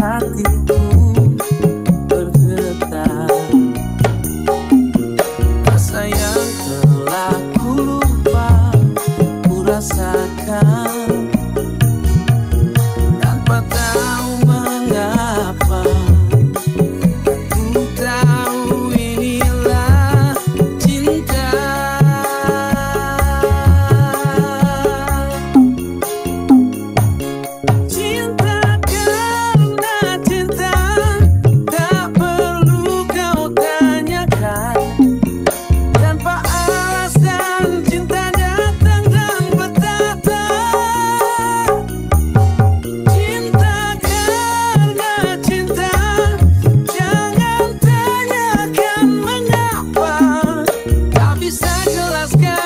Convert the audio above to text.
happy. till I sky.